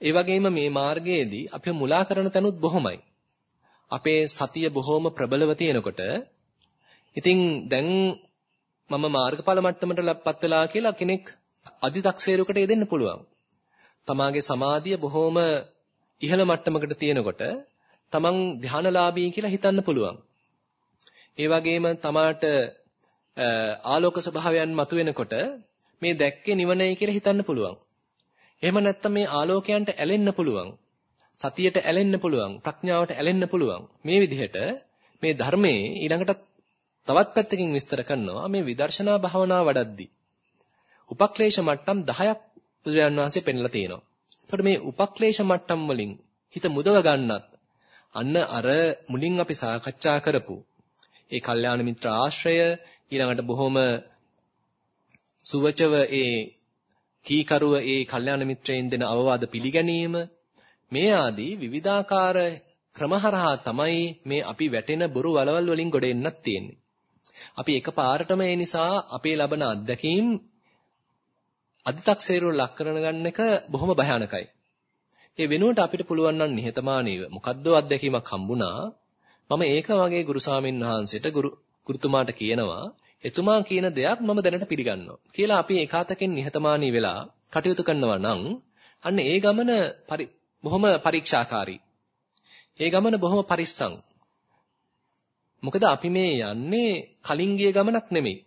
ඒ වගේම මේ මාර්ගයේදී අපි මුලා කරන තැනුත් බොහොමයි. අපේ සතිය බොහොම ප්‍රබලව තියෙනකොට ඉතින් දැන් මම මාර්ගඵල මට්ටමටපත් වෙලා කියලා කෙනෙක් අදි탁සේරුවකට යෙදෙන්න පුළුවන්. තමාගේ සමාධිය බොහොම ඉහළ මට්ටමකට තියෙනකොට තමන් ධානලාභී කියලා හිතන්න පුළුවන්. ඒ වගේම තමාට ආලෝක ස්වභාවයන් මතුවෙනකොට මේ දැක්කේ නිවනයි කියලා හිතන්න පුළුවන්. එහෙම නැත්නම් මේ ආලෝකයන්ට ඇලෙන්න පුළුවන්. සතියට ඇලෙන්න පුළුවන්. ප්‍රඥාවට ඇලෙන්න පුළුවන්. මේ විදිහට මේ ධර්මයේ ඊළඟට තවත් පැත්තකින් විස්තර කරනවා මේ විදර්ශනා භාවනාව වඩද්දී. උපක්ලේශ මට්ටම් 10ක් බුදුරජාන් වහන්සේ පෙන්ලා තියෙනවා. එතකොට මේ උපක්ලේශ මට්ටම් වලින් හිත මුදව ගන්නත් අන්න අර මුලින් අපි සාකච්ඡා කරපු ඒ කල්යාණ මිත්‍ර ආශ්‍රය ඊළඟට බොහොම සුවචව ඒ කීකරුව ඒ කල්යාණ මිත්‍රයින් දෙන අවවාද පිළිගැනීම මේ ආදී විවිධාකාර ක්‍රමහරහා තමයි මේ අපි වැටෙන බොරු වලවල් වලින් ගොඩ එන්නත් තියෙන්නේ. අපි එකපාරටම ඒ නිසා අපේ ලබන අත්දැකීම් අදි탁සේරුව ලක් කරන ගන්න එක බොහොම භයානකයි. ඒ වෙනුවට අපිට පුළුවන් නම් නිහතමානීව මොකද්ද අත්දැකීමක් හම්බුණා මම ඒක වගේ ගුරු ස්වාමීන් වහන්සේට ගුරු ගුරුතුමාට කියනවා එතුමා කියන දෙයක් මම දැනට පිළිගන්නවා කියලා අපි ඒකාතකින් නිහතමානී වෙලා කටයුතු කරනවා නම් අන්න ඒ ගමන බොහොම පරීක්ෂාකාරී. ඒ ගමන බොහොම පරිස්සම්. මොකද අපි මේ යන්නේ කලින් ගිය ගමනක් නෙමෙයි.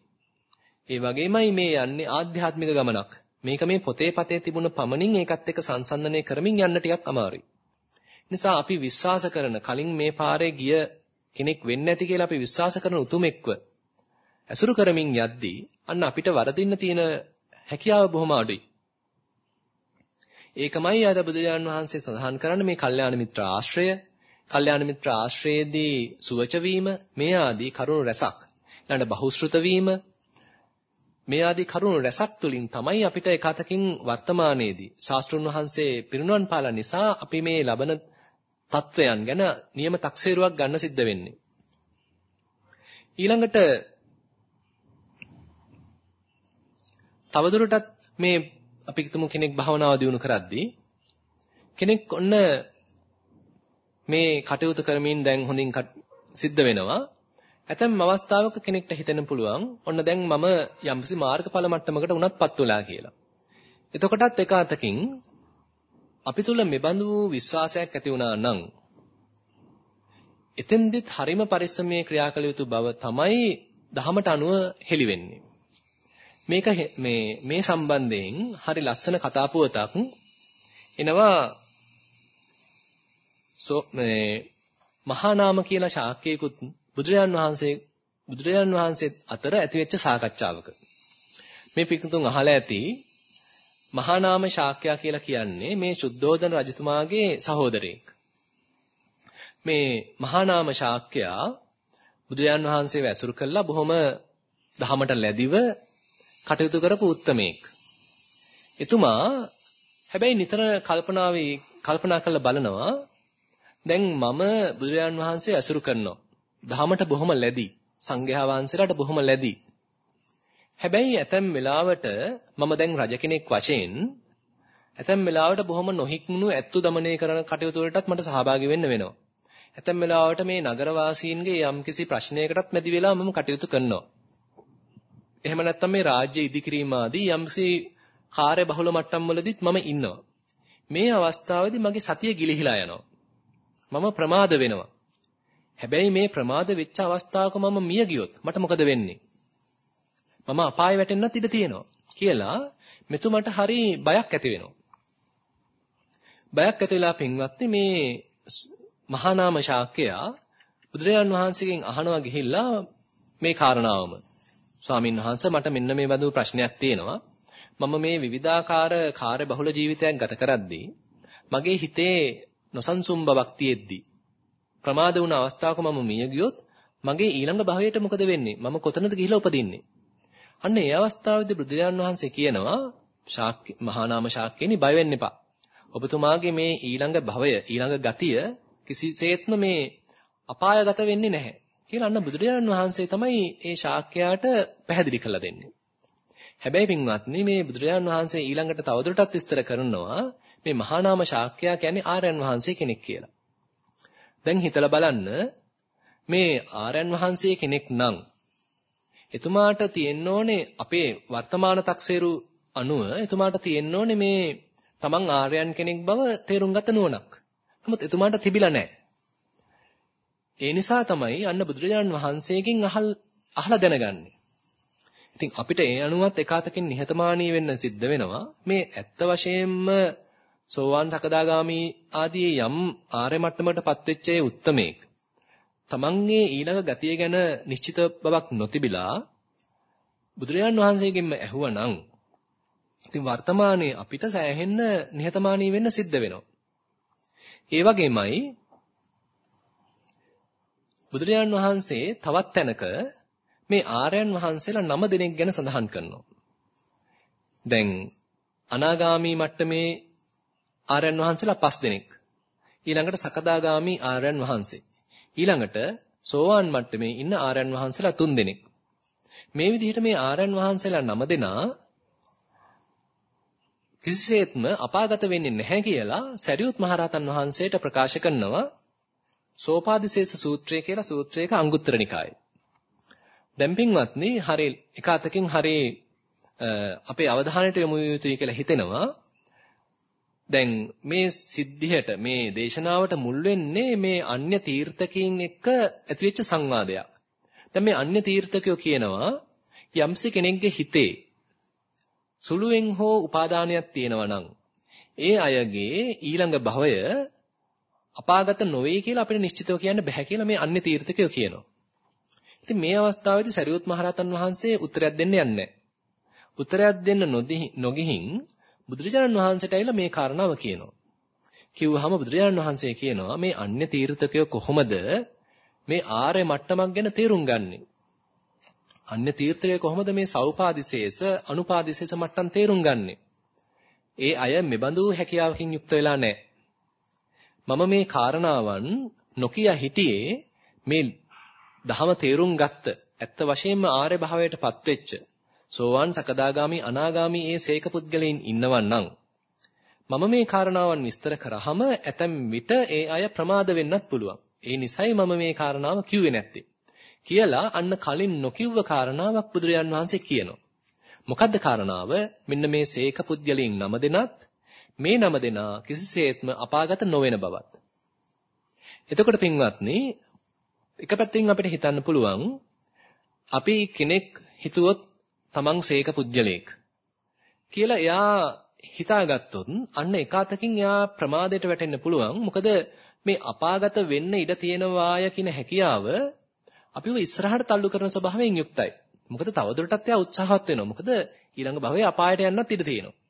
ඒ වගේමයි මේ යන්නේ ආධ්‍යාත්මික ගමනක්. මේක මේ පොතේ පතේ තිබුණ පමණින් ඒකත් එක්ක සංසන්දනය කරමින් යන්න ටිකක් අමාරුයි. නිසා අපි විශ්වාස කරන කලින් මේ පාරේ ගිය කෙනෙක් වෙන්නේ නැති කියලා අපි විශ්වාස කරන උතුමෙක්ව ඇසුරු කරමින් යද්දී අන්න අපිට වරදින්න තියෙන හැකියාව බොහොම අඩුයි. ඒකමයි අද බුදුජාන් වහන්සේ සඳහන් කරන්නේ මේ කල්යාණ මිත්‍ර ආශ්‍රය, කල්යාණ මිත්‍ර ආශ්‍රයේදී සුවච වීම මේ ආදී කරුණු රැසක්. ඊළඟ බහුශෘත වීම මේ ආදී කරුණු රැසක් තුලින් තමයි අපිට එකතකින් වර්තමානයේදී ශාස්ත්‍රුන් වහන්සේ පිරිනුවන් පාලා නිසා අපි මේ ලබන තත්වයන් ගැන නියම තක්සේරුවක් ගන්න සිද්ධ වෙන්නේ. ඊළඟට තවදුරටත් මේ අපි හිතමු කෙනෙක් භාවනාව දියුණු කරද්දී කෙනෙක් ඔන්න මේ කටයුතු කරමින් දැන් හොඳින් සිද්ධ වෙනවා. ඇතැම් අවස්ථාවක කෙනෙක්ට හිතෙන්න පුළුවන් ඔන්න දැන් මම යම්කිසි මාර්ගඵල මට්ටමකට උනත්පත් වෙලා කියලා. එතකොටත් එක අතකින් අපි තුල මෙබඳු විශ්වාසයක් ඇති වුණා නම් එතෙන්දෙත් හරිම පරිස්සමයේ ක්‍රියා කළ යුතු බව තමයි දහමට අනුව හෙළි වෙන්නේ. මේක මේ මේ සම්බන්ධයෙන් හරි ලස්සන කතා පුවතක් එනවා සෝ මේ මහා නාම කියලා ශාක්‍යයකුත් බුදුරජාන් වහන්සේ බුදුරජාන් වහන්සේ අතර ඇතිවෙච්ච සාකච්ඡාවක. මේ පිටුතුන් අහලා ඇති මහා නාම ශාක්‍යයා කියලා කියන්නේ මේ සුද්ධෝදන රජතුමාගේ සහෝදරයෙක්. මේ මහා නාම ශාක්‍යයා බුදුරජාන් වහන්සේව ඇසුරු කළා බොහොම දහමට ලැබිව කටයුතු කරපු උත්තමයෙක්. එතුමා හැබැයි නිතර කල්පනාවේ කල්පනා කරලා බලනවා දැන් මම බුදුරජාන් වහන්සේ ඇසුරු කරනවා. ධහමට බොහොම ලැබි. සංඝයා වහන්සේලාට බොහොම ලැබි. හැබැයි ඇතැම් වෙලාවට මම දැන් රජ කෙනෙක් වශයෙන් ඇතැම් වෙලාවට බොහොම නොහික්මුණු ඇත්තු দমনය කරන කටයුතු වලටත් මට සහභාගී වෙන්න වෙනවා. ඇතැම් වෙලාවට මේ නගර වාසීන්ගේ යම්කිසි ප්‍රශ්නයකටත් මැදි වෙලා මම කටයුතු කරනවා. එහෙම නැත්නම් මේ රාජ්‍ය ඉදිකිරීම ආදී යම්සි කාර්ය බහුල මට්ටම් වලදීත් මම ඉන්නවා. මේ අවස්ථාවේදී මගේ සතිය ගිලිහිලා යනවා. මම ප්‍රමාද වෙනවා. හැබැයි මේ ප්‍රමාද වෙච්ච අවස්ථාවක මම මිය ගියොත් මට මොකද වෙන්නේ? මම අපාය වැටෙන්නත් ඉඩ තියෙනවා කියලා මෙතුමට හරි බයක් ඇති වෙනවා. බයක් ඇති වෙලා පින්වත්නි මේ මහා නාම ශාක්‍යයා බුදුරජාන් වහන්සේගෙන් අහනවා ගිහිල්ලා මේ කාරණාවම ස්වාමින් වහන්සේ මට මෙන්න මේ බඳු ප්‍රශ්නයක් තියෙනවා. මම මේ විවිධාකාර කාර්ය බහුල ජීවිතයක් ගත කරද්දී මගේ හිතේ නොසන්සුන් බවක් තියෙද්දි ප්‍රමාද වුණ අවස්ථාවක මම මිය ගියොත් මගේ ඊළඟ භවයට මොකද වෙන්නේ? මම කොතනද ගිහිලා උපදින්නේ? අන්න ඒ අවස්ථාවේදී බුදුරජාන් වහන්සේ කියනවා ශාක්‍ය මහා නාම ශාක්‍යෙනි බය වෙන්න එපා. ඔබතුමාගේ මේ ඊළඟ භවය ඊළඟ ගතිය කිසිසේත්ම මේ අපායගත වෙන්නේ නැහැ. කියලා අන්න බුදුරජාණන් වහන්සේ තමයි ඒ ශාක්‍යයාට පැහැදිලි කරලා දෙන්නේ. හැබැයි පින්වත්නි මේ බුදුරජාණන් වහන්සේ ඊළඟට තවදුරටත් විස්තර කරනවා මේ මහා නාම ශාක්‍යයා කියන්නේ ආර්යයන් වහන්සේ කෙනෙක් කියලා. දැන් හිතලා බලන්න මේ ආර්යයන් වහන්සේ කෙනෙක් නම් එතුමාට තියෙන්න ඕනේ අපේ වර්තමාන තක්සේරු අනුව එතුමාට තියෙන්න ඕනේ මේ තමන් ආර්යයන් කෙනෙක් බව තේරුම් ගත නුවණක්. නමුත් එතුමාට තිබිලා නැහැ. ඒ නිසා තමයි අන්න බුදුරජාණන් වහන්සේගෙන් අහල් අහලා දැනගන්නේ. ඉතින් අපිට ඒ අනුවත් එකාතකින් නිහතමානී වෙන්න සිද්ධ වෙනවා. මේ ඇත්ත වශයෙන්ම සෝවාන් සකදාගාමි ආදී යම් ආර්ය මට්ටමකටපත් වෙච්ච ඒ උත්තමේක. තමන්ගේ ඊළඟ ගතිය ගැන නිශ්චිත බවක් නොතිබිලා බුදුරජාන් වහන්සේගෙන්ම ඇහුවනම් ඉතින් වර්තමානයේ අපිට සෑහෙන්න නිහතමානී වෙන්න සිද්ධ වෙනවා. ඒ වගේමයි බුදුරජාන් වහන්සේ තවත් තැනක මේ ආර්යයන් වහන්සේලා නම දෙනෙක් ගැන සඳහන් කරනවා. දැන් අනාගාමි මට්ටමේ ආර්යයන් වහන්සේලා පස් දෙනෙක්. ඊළඟට සකදාගාමි ආර්යයන් වහන්සේ. ඊළඟට සෝවාන් මට්ටමේ ඉන්න ආර්යයන් වහන්සේලා තුන් දෙනෙක්. මේ විදිහට මේ ආර්යයන් වහන්සේලා නම දෙනා කිසිසේත්ම අපාගත වෙන්නේ නැහැ කියලා සරියුත් මහරහතන් වහන්සේට ප්‍රකාශ කරනවා සෝපාදිශේෂ සූත්‍රය කියලා සූත්‍රයක අංගුත්තර නිකායේ. දැන් පින්වත්නි හරි එක අතකින් හරි අපේ අවධානයට යොමු යුතුයි කියලා හිතෙනවා. දැන් මේ සිද්ධියට මේ දේශනාවට මුල් වෙන්නේ මේ අන්‍ය තීර්ථකයන් එක්ක ඇතිවෙච්ච සංවාදයක්. දැන් මේ අන්‍ය තීර්ථකයෝ කියනවා යම්සි කෙනෙක්ගේ හිතේ සුළුෙන් හෝ උපාදානයක් තියෙනවා නම් ඒ අයගේ ඊළඟ භවය අපාගත නොවේ කියලා අපිට නිශ්චිතව කියන්න බෑ කියලා මේ අන්‍ය තීර්ථකයෝ කියනවා. ඉතින් මේ අවස්ථාවේදී සරියුත් මහරහතන් වහන්සේ උත්තරයක් දෙන්න යන්නේ උත්තරයක් දෙන්න නොගිහින් බුදුරජාණන් වහන්සේට ඇවිල්ලා මේ කාරණාව කියනවා. කිව්වහම බුදුරජාණන් වහන්සේ කියනවා මේ අන්‍ය තීර්ථකයෝ කොහොමද මේ ආර්ය මට්ටමක් ගැන තේරුම් ගන්නෙ? අන්‍ය තීර්ථකයෝ කොහොමද මේ සෞපාදිශේෂ අනුපාදිශේෂ මට්ටම් තේරුම් ගන්නෙ? ඒ අය මෙබඳු හැකියාවකින් යුක්ත වෙලා නැහැ. මම මේ කාරණාවන් නොකිය හිටියේ මේ දහම තේරුම් ගත්ත ඇත්ත වශයෙන්ම ආර්ය භාවයටපත් වෙච්ච සෝවාන් සකදාගාමි අනාගාමි ඒ සේක පුද්ගලයන් ඉන්නවන්නම් මම මේ කාරණාවන් විස්තර කරාම ඇතැම් විට ඒ අය ප්‍රමාද වෙන්නත් පුළුවන්. ඒ නිසයි මම මේ කාරණාව කිව්වේ නැත්තේ. කියලා අන්න කලින් නොකිව්ව කාරණාවක් බුදුරජාන් වහන්සේ කියනවා. මොකද්ද කාරණාව? මෙන්න මේ සේක පුද්ගලයන් නම දෙනත් මේ නම දෙනා කිසිසේත්ම අපාගත නොවන බවත්. එතකොට පින්වත්නි එක පැත්තකින් අපිට හිතන්න පුළුවන් අපි කෙනෙක් හිතුවොත් තමන් සේක පුජ්‍යලේක් කියලා එයා හිතාගත්තොත් අන්න එකාතකින් එයා ප්‍රමාදයට වැටෙන්න පුළුවන්. මොකද මේ අපාගත වෙන්න ඉඩ තියෙනවාය කියන හැකියාව අපිව ඉස්සරහට තල්ලු කරන ස්වභාවයෙන් යුක්තයි. මොකද තවදුරටත් එයා උත්සාහවත් වෙනවා. මොකද ඊළඟ භවයේ අපායට යන්නත් ඉඩ තියෙනවා.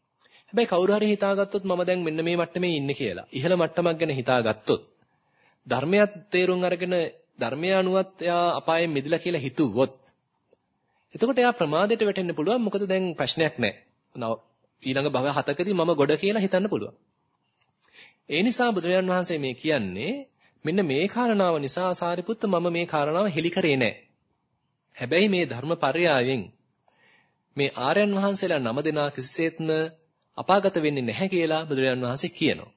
හැබැයි කවුරු හරි හිතාගත්තොත් මම දැන් මෙන්න මේ මට්ටමේ ඉන්නේ කියලා. ඉහළ මට්ටමක් ගැන හිතාගත්තොත් ධර්මයක් තේරුම් අරගෙන ධර්මය අනුවත් එයා අපායෙන් මිදලා කියලා හිතුවොත් එතකොට එයා ප්‍රමාදයට වැටෙන්න පුළුවන්. මොකද දැන් ප්‍රශ්නයක් නැහැ. ඊළඟ භව හතකදී මම ගොඩ කියලා හිතන්න පුළුවන්. ඒ නිසා බුදුරජාන් වහන්සේ මේ කියන්නේ මෙන්න මේ කාරණාව නිසා සාරිපුත්ත මම මේ කාරණාව හෙලි කරේ නැහැ. හැබැයි මේ ධර්මපරයයෙන් මේ ආර්යයන් වහන්සේලා නම දෙනා කිසිසේත්ම අපාගත වෙන්නේ නැහැ කියලා බුදුරජාන් වහන්සේ කියනවා.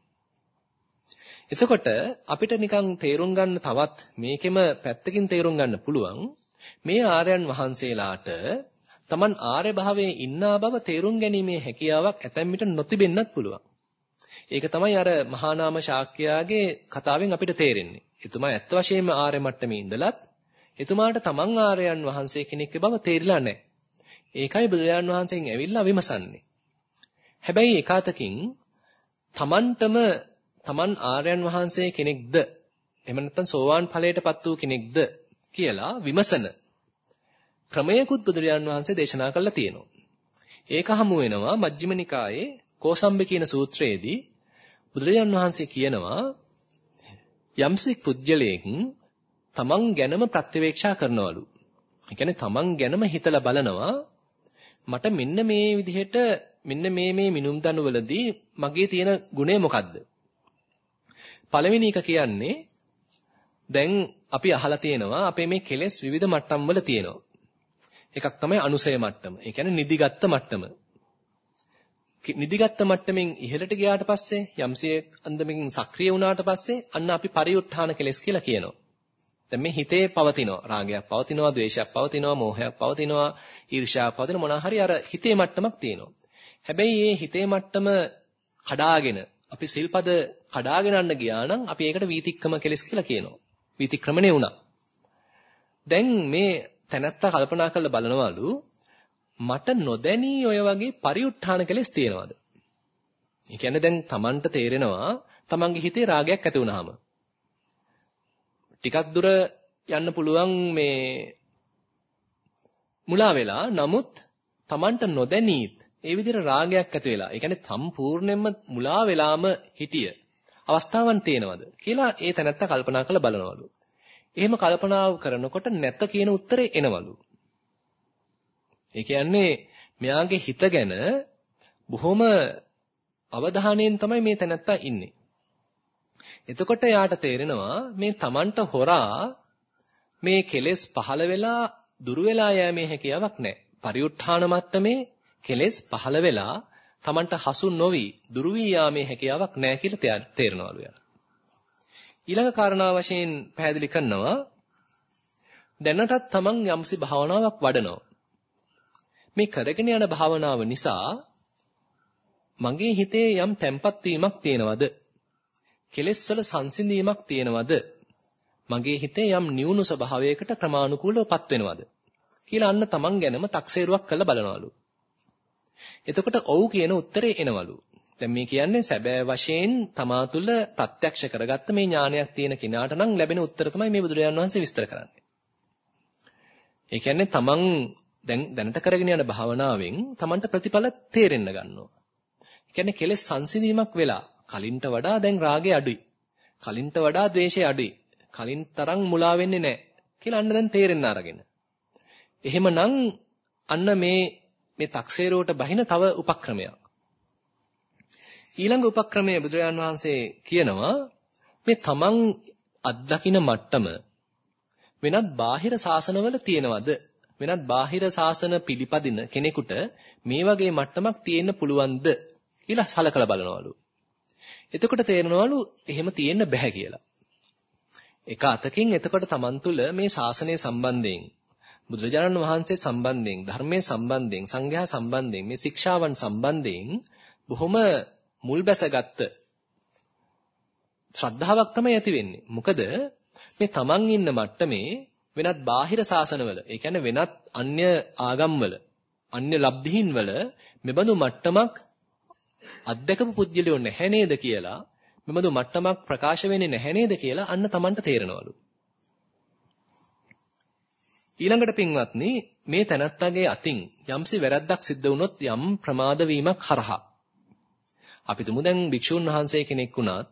එතකොට අපිට නිකන් තේරුම් ගන්න තවත් මේකෙම පැත්තකින් තේරුම් ගන්න පුළුවන් මේ ආර්යයන් වහන්සේලාට Taman ආර්ය භාවයේ ඉන්නා බව තේරුම් ගැනීමේ හැකියාවක් ඇතැම් විට නොතිබෙන්නත් පුළුවන්. ඒක තමයි අර මහා නාම ශාක්‍යයාගේ කතාවෙන් අපිට තේරෙන්නේ. එතුමා ඇත්ත වශයෙන්ම ආර්ය මට්ටමේ ඉඳලත් එතුමාට Taman ආර්යයන් වහන්සේ කෙනෙක් බව තේරිලා නැහැ. ඒකයි බුදුරජාන් වහන්සේගෙන් ඇවිල්ලා විමසන්නේ. හැබැයි එකාතකින් Tamanටම Taman ආර්යයන් වහන්සේ කෙනෙක්ද එහෙම නැත්නම් සෝවාන් ඵලයටපත් වූ කෙනෙක්ද කියලා විමසන ක්‍රමයකුත් බුදුරජාන් වහන්සේ දේශනා කළා තියෙනවා. ඒක හමු වෙනවා මජ්ක්‍ධිම නිකායේ කෝසම්බි කියන සූත්‍රයේදී බුදුරජාන් වහන්සේ කියනවා යම්සික් පුජ්‍යලයෙන් තමන් ගැනම ප්‍රත්‍යවේක්ෂා කරනවලු. ඒ කියන්නේ තමන් ගැනම හිතලා බලනවා මට මෙන්න මේ විදිහට මෙන්න මේ මේ මිනුම් දනුවලදී මගේ තියෙන ගුණය මොකද්ද? පළවෙනි එක කියන්නේ දැන් අපි අහලා තියෙනවා අපේ මේ කෙලෙස් විවිධ මට්ටම් වල තියෙනවා. එකක් තමයි අනුසය මට්ටම. ඒ කියන්නේ නිදිගත්ත මට්ටම. නිදිගත් මට්ටමින් ඉහළට ගියාට පස්සේ යම්සිය අන්දමකින් සක්‍රිය වුණාට පස්සේ අන්න අපි පරිඋත්ථාන කෙලස් කියලා කියනවා. දැන් මේ හිතේ පවතිනවා රාගයක් පවතිනවා, ද්වේෂයක් පවතිනවා, මෝහයක් පවතිනවා, ඊර්ෂ්‍යාවක් පවතිනවා මොනවා හරි අර හිතේ මට්ටමක් තියෙනවා. හැබැයි මේ හිතේ මට්ටම කඩාගෙන අපි සිල්පද කඩාගෙන යන්න ගියා නම් අපි ඒකට වීතික්‍රම කෙලස් කියලා කියනවා. වීතික්‍රමණේ වුණා. දැන් මේ තැනත්තා කල්පනා කරලා බලනවලු මට නොදැනී ඔය වගේ පරිඋත්ථාන කෙලස් තියෙනවද? ඒ කියන්නේ දැන් Tamanට තේරෙනවා Tamanගේ හිතේ රාගයක් ඇති වුනහම. ටිකක් දුර යන්න පුළුවන් මේ මුලා වෙලා නමුත් Tamanට නොදැනීත් ඒ විදිහට රාගයක් ඇති වෙලා ඒ කියන්නේ සම්පූර්ණයෙන්ම මුලා වෙලාම හිටිය අවස්ථාවන් තේනවද කියලා ඒ තැනත්තා කල්පනා කරලා බලනවලු. එහෙම කල්පනාව කරනකොට නැත කියන උත්තරේ එනවලු. ඒ කියන්නේ මෙයාගේ හිත ගැන බොහොම අවධානයෙන් තමයි මේ තැනත්තා ඉන්නේ. එතකොට යාට තේරෙනවා මේ Tamanට හොරා මේ කෙලෙස් පහළ වෙලා දුර වෙලා යෑමේ හැකියාවක් නැහැ. පරිඋත්ථාන මට්ටමේ කෙලෙස් පහළ වෙලා Tamanට හසු නොවි දුරු වී යාමේ හැකියාවක් නැහැ කියලා තේරෙනවලු යා. ඊළඟ කාරණා වශයෙන් පැහැදිලි කරනවා දැනටත් Taman යම්සි භාවනාවක් වඩනවා. මේ කරගෙන යන භාවනාව නිසා මගේ හිතේ යම් තැම්පත් වීමක් තියෙනවද? කෙලෙස් වල සංසිඳීමක් තියෙනවද? මගේ හිතේ යම් නියුණු ස්වභාවයකට ක්‍රමානුකූලවපත් වෙනවද? කියලා අන්න තමන් ගැනම තක්සේරුවක් කරලා බලනවලු. එතකොට ඔව් කියන උත්තරේ එනවලු. දැන් මේ කියන්නේ සැබෑ වශයෙන් තමා තුළ ප්‍රත්‍යක්ෂ කරගත්ත මේ ඥානයක් තියෙන කෙනාට නම් ලැබෙන උත්තර තමයි මේ බුදුරජාණන් වහන්සේ විස්තර කරන්නේ. ඒ කියන්නේ තමන් දැන් දැනට කරගෙන යන භාවනාවෙන් තමන්ට ප්‍රතිඵල තේරෙන්න ගන්නවා. ඒ කියන්නේ කෙලෙස් සංසිඳීමක් වෙලා කලින්ට වඩා දැන් රාගය අඩුයි. කලින්ට වඩා ද්වේෂය අඩුයි. කලින් තරම් මුලා වෙන්නේ නැහැ කියලා අන්න දැන් තේරෙන්න අරගෙන. එහෙමනම් අන්න මේ මේ තක්සේරුවට බහින තව උපක්‍රමයක්. ඊළඟ උපක්‍රමයේ බුදුරජාන් වහන්සේ කියනවා මේ තමන් අත්දකින මට්ටම වෙනත් බාහිර සාසනවල තියෙනවද වෙනත් බාහිර සාසන පිළිපදින කෙනෙකුට මේ වගේ මට්ටමක් තියෙන්න පුළුවන්ද කියලා සලකලා බලනවලු. එතකොට තේරෙනවලු එහෙම තියෙන්න බෑ කියලා. එක අතකින් එතකොට Taman තුල මේ ශාසනය සම්බන්ධයෙන් බුදුරජාණන් වහන්සේ සම්බන්ධයෙන් ධර්මයේ සම්බන්ධයෙන් සංඝයා සම්බන්ධයෙන් මේ ශික්ෂාවන් සම්බන්ධයෙන් බොහොම මුල් බැසගත්ත ශ්‍රද්ධාවක් තමයි ඇති වෙන්නේ. මොකද මේ Taman ඉන්න මට්ටමේ වෙනත් බාහිර සාසනවල ඒ කියන්නේ වෙනත් අන්‍ය ආගම්වල අන්‍ය ලබ්ධීන්වල මෙබඳු මට්ටමක් අත්දකපු පුද්ගලයෝ නැහැ නේද කියලා මෙබඳු මට්ටමක් ප්‍රකාශ වෙන්නේ නැහැ නේද කියලා අන්න Tamanට තේරෙනවලු. ඊළඟට පින්වත්නි මේ තනත්තගේ අතින් යම්සි වැරද්දක් සිද්ධ වුණොත් යම් ප්‍රමාද වීමක් හරහා අපි තුමු දැන් භික්ෂුන් වහන්සේ කෙනෙක් වුණත්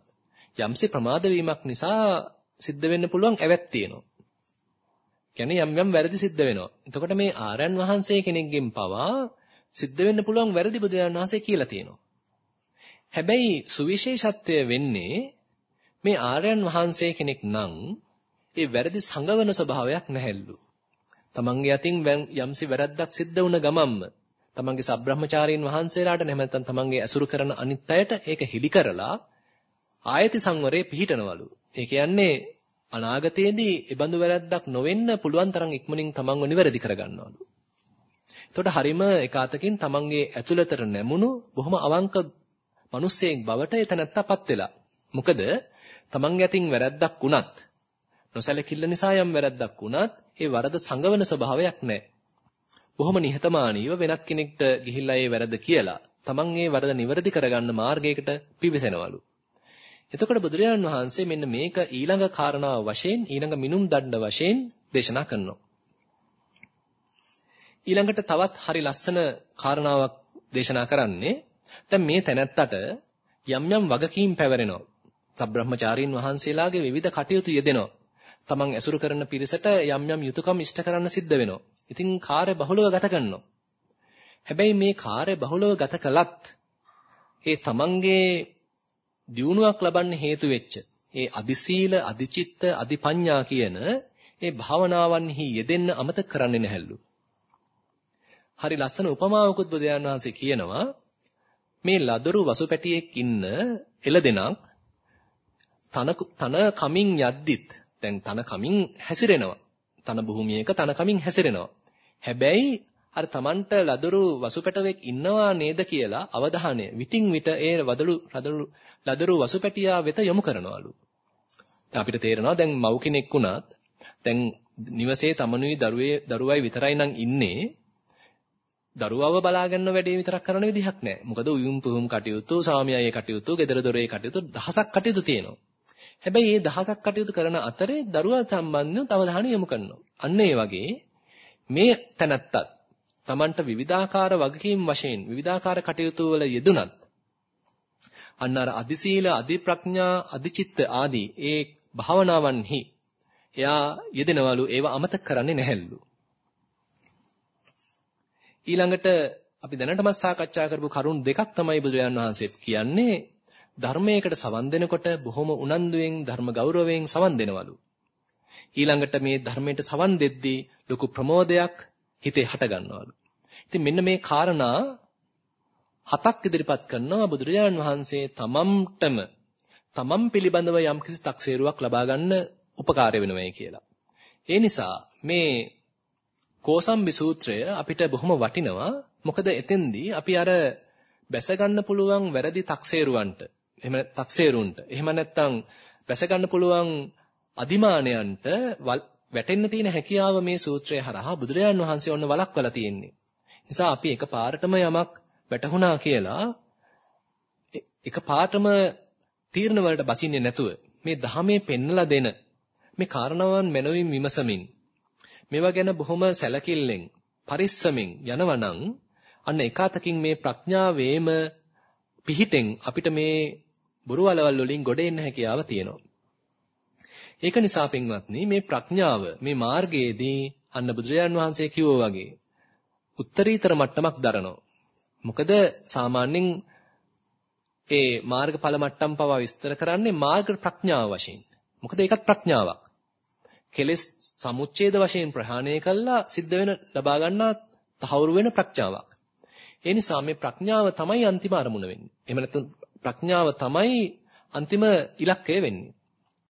යම්සි ප්‍රමාද වීමක් නිසා සිද්ධ වෙන්න පුළුවන් ඇවැත් තියෙනවා. කියන්නේ යම් යම් වැරදි සිද්ධ වෙනවා. එතකොට මේ ආරයන් වහන්සේ කෙනෙක්ගෙන් පවා සිද්ධ වෙන්න පුළුවන් වැරදි බුදුරජාණන් වහන්සේ කියලා තියෙනවා. හැබැයි සුවිශේෂත්වය වෙන්නේ මේ ආර්යයන් වහන්සේ කෙනෙක් නම් ඒ වැරදි සංගවන ස්වභාවයක් නැහැලු. තමන්ගේ අතින් යම්සි වැරද්දක් සිද්ධ වුණ ගමම්ම තමන්ගේ සබ්‍රහ්මචාරීන් වහන්සේලාට නැමෙතන් තමන්ගේ ඇසුරු කරන අනිත් අයට ඒක හිලි කරලා ආයති සංවරේ පිහිටනවලු. ඒ කියන්නේ අනාගතයේදී ඒ බඳු වැරද්දක් නොවෙන්න පුළුවන් තරම් ඉක්මනින් තමන්ව නිවැරදි කරගන්නවලු. එතකොට හරීම එකාතකින් තමන්ගේ ඇතුළතට නැමුණු බොහොම අවංක මිනිස්සෙක් බවට එතනත්තපත් වෙලා. මොකද තමන් යටින් වැරද්දක් වුණත් නොසැලකිල්ල නිසා යම් වැරද්දක් වුණත් ඒ වරද සංගවන ස්වභාවයක් නැහැ. බොහොම නිහතමානීව වෙනත් කෙනෙක්ට ගිහිල්ලා ඒ වැරද්ද කියලා තමන් ඒ වරද නිවැරදි කරගන්න මාර්ගයකට පිවිසෙනවලු. එතකොට බුදුරජාණන් වහන්සේ මෙන්න මේක ඊළඟ කාරණාව වශයෙන් ඊළඟ මිනුම් දණ්ඩ වශයෙන් දේශනා කරනවා. ඊළඟට තවත් හරි ලස්සන කාරණාවක් දේශනා කරන්නේ දැන් මේ තැනැත්තට යම් යම් වගකීම් පැවරෙනවා. සබ්‍රහ්මචාරීන් වහන්සේලාගේ විවිධ කටයුතු යෙදෙනවා. තමන් ඇසුරු කරන පිරිසට යම් යම් යුතුයකම් ඉෂ්ට කරන්න සිද්ධ වෙනවා. ඉතින් කාර්ය බහුලව ගත කරනවා. හැබැයි මේ කාර්ය බහුලව ගත කළත් ඒ තමන්ගේ දියුණුවක් ලබන්න හේතු වෙච්ච ඒ අදිසීල අදිචිත්ත අදිපඤ්ඤා කියන ඒ භාවනාවන්හි යෙදෙන්න අමතක කරන්නේ නැහැලු. හරි ලස්සන උපමාවකුත් බුදුන් වහන්සේ කියනවා මේ ලදරු වසුපැටියෙක් ඉන්න එළදෙනක් තන තන කමින් යද්දිත් දැන් තන කමින් හැසිරෙනවා. තන භූමියක තන කමින් හැසිරෙනවා. හැබැයි අර Tamanට ලදරු වසුපැටවෙක් ඉන්නවා නේද කියලා අවධානය විтин විට ඒ වදලු රදලු ලදරු වසුපැටියා වෙත යොමු කරනවලු. අපිට තේරෙනවා දැන් මව් කෙනෙක් වුණත් දැන් නිවසේ තමනුයි දරුවේ දරුවයි විතරයි නම් ඉන්නේ දරුවව බලා ගන්න වැඩේ විතරක් කරන විදිහක් නැහැ. මොකද උයුම් පුහුම් කටයුතු, සාමියායේ කටයුතු, ගෙදර දොරේ කටයුතු දහසක් කටයුතු තියෙනවා. හැබැයි මේ දහසක් කටයුතු කරන අතරේ දරුවා සම්බන්ධව තව දහණ යොමු කරනවා. අන්න ඒ වගේ මේ තැනත්තත් Tamanට විවිධාකාර වගකීම් වශයෙන් විවිධාකාර කටයුතු වල යෙදුනත් අන්න අර අදිසීල, අදිප්‍රඥා, අදිචිත්ත ආදී ඒ භාවනාවන්හි එයා යෙදෙනවලු ඒව අමතක කරන්නේ නැහැලු. ඊළඟට අපි දැනටමත් සාකච්ඡා කරපු කරුණු දෙකක් තමයි බුදුරජාන් වහන්සේ කියන්නේ ධර්මයකට සවන් දෙනකොට බොහොම උනන්දුවෙන් ධර්ම ගෞරවයෙන් සවන් දෙනවලු. ඊළඟට මේ ධර්මයට සවන් දෙද්දී ලොකු ප්‍රමෝදයක් හිතේ හට ගන්නවලු. ඉතින් මෙන්න මේ කාරණා හතක් ඉදිරිපත් කරනවා බුදුරජාණන් වහන්සේ තමම්ටම තමම් පිළිබඳව යම්කිසි තක්සේරුවක් ලබා ගන්න උපකාර වෙනවයි කියලා. ඒ නිසා මේ කෝසම්බි සූත්‍රය අපිට බොහොම වටිනවා. මොකද එතෙන්දී අපි අර බැස ගන්න පුළුවන් වැරදි තක්සේරුවන්ට එහෙම තක්සේරුන්ට එහෙම නැත්නම් බැස ගන්න පුළුවන් අදිමානයන්ට වැටෙන්න තියෙන හැකියාව මේ සූත්‍රය හරහා බුදුරජාන් වහන්සේ ඔන්න වළක්වලා තියෙන්නේ. නිසා අපි එකපාරටම යමක් වැටහුණා කියලා එකපාරටම තීරණ වලට බසින්නේ නැතුව මේ ධහමේ පෙන්නලා දෙන මේ කාරණාවන් මනවින් විමසමින් මේවා ගැන බොහොම සැලකිල්ලෙන් පරිස්සමින් යනවනම් අන්න එකතකින් මේ ප්‍රඥාවේම පිහිටෙන් අපිට මේ බොරු වලවල් වලින් ගොඩ එන්න හැකියාව තියෙනවා. ඒක නිසා පින්වත්නි මේ ප්‍රඥාව මේ මාර්ගයේදී අන්න බුදුරජාන් වහන්සේ කිව්වා වගේ උත්තරීතර මට්ටමක් දරනවා. මොකද සාමාන්‍යයෙන් ඒ මාර්ගඵල මට්ටම් පවා විස්තර කරන්නේ මාර්ග ප්‍රඥාව වශයෙන්. මොකද ඒකත් ප්‍රඥාවක්. කෙලෙස් සමුච්ඡේද වශයෙන් ප්‍රහාණය කළා සිද්ධ වෙන ලබා ගන්නා තහවුරු වෙන ප්‍රඥාවක්. ඒ නිසා මේ ප්‍රඥාව තමයි අන්තිම අරමුණ වෙන්නේ. එහෙම නැත්නම් ප්‍රඥාව තමයි අන්තිම ඉලක්කය වෙන්නේ.